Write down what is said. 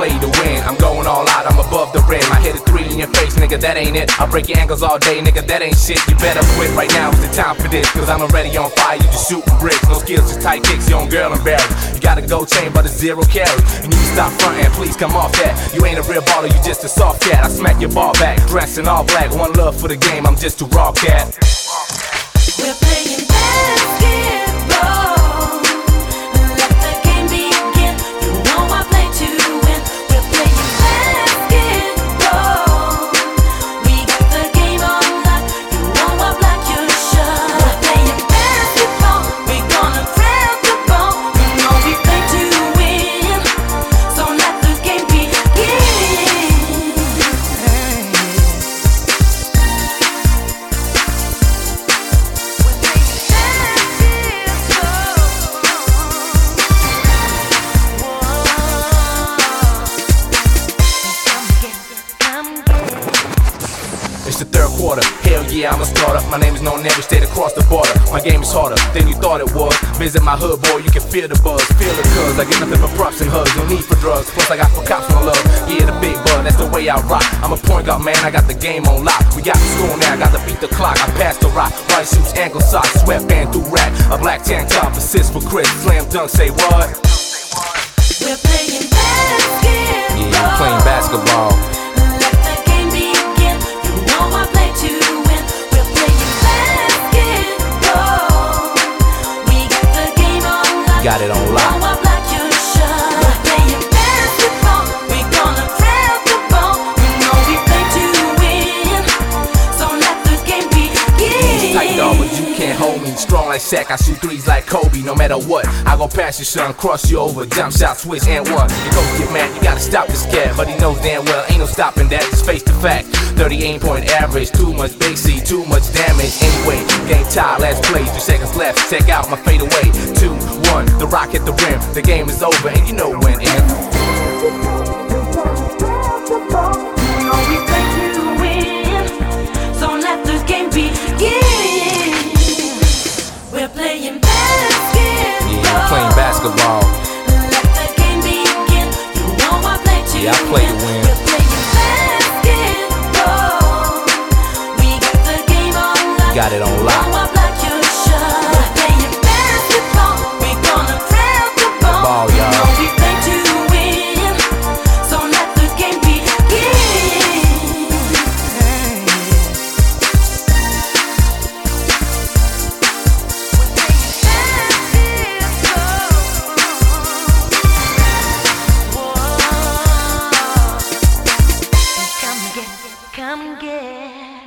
Play to win. I'm going all out, I'm above the rim. I hit a three in your face, nigga, that ain't it. I break your ankles all day, nigga, that ain't shit. You better quit right now, it's the time for this. Cause I'm already on fire, you just shooting bricks. No skills, just tight kicks, your own girl embarrassed. You got a gold chain, but a zero carry. And You need to stop fronting, please come off that. You ain't a real baller, you just a soft cat. I smack your ball back, dressed in all black. One love for the game, I'm just a raw cat. The third quarter. Hell yeah, I'm a starter. My name is known every state across the border. My game is harder than you thought it was. Visit my hood, boy, you can feel the buzz. Feel it, cuz I get nothing but props and hugs. No need for drugs. Plus, I got for cops no love. Yeah, the big bud, that's the way I rock. I'm a point guard, man. I got the game on lock. We got the score now, I got to beat the clock. I pass the rock. White shoes, ankle socks, sweatband through rack. A black tank top, assist for Chris. Slam dunk, say what? We're playing basketball. Yeah, playing basketball. You like dog, but you can't hold me. Strong like Shaq, I shoot threes like Kobe. No matter what, I go past you, son, cross you over, jump shot, switch and one. Your coach get mad, you gotta stop this cat, but he knows damn well ain't no stopping that. Just face the fact. 38 point average, too much big too much damage. Anyway, game tied, last play, two seconds left. Check out my fade away. Two, one, the rock hit the rim. The game is over, and you know when. And You Yeah.